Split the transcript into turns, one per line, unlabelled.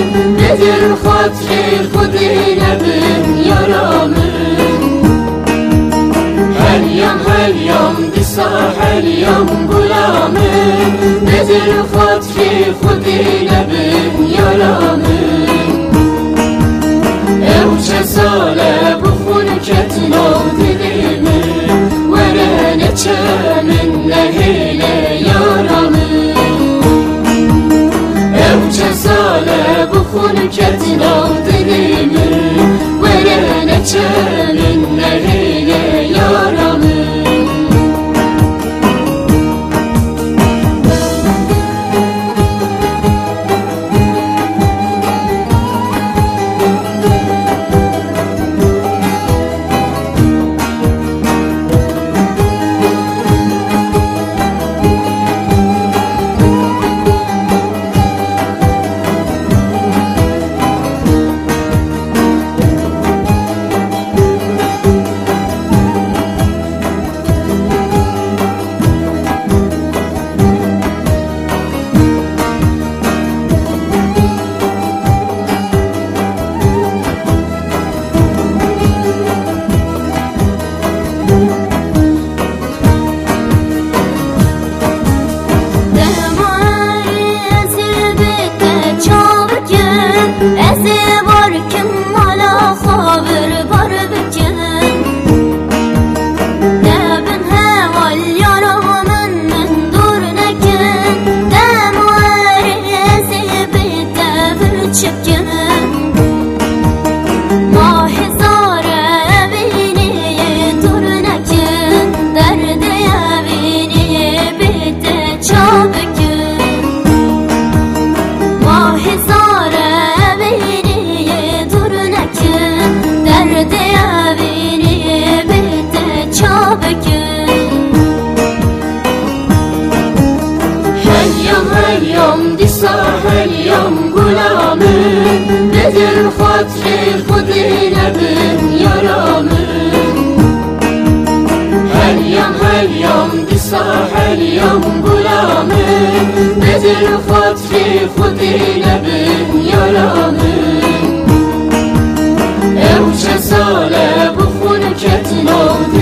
Nedir hatri kudri nedir yaramın Her yam her yam bisa her yam gulamın Nedir hatri kudri nedir Enter hatır Hud eyledin yaramı Her yan her yan disa her yan gulamı Nedir hatır Hud eyledin yaramı Ev cezale bu hulketin oldu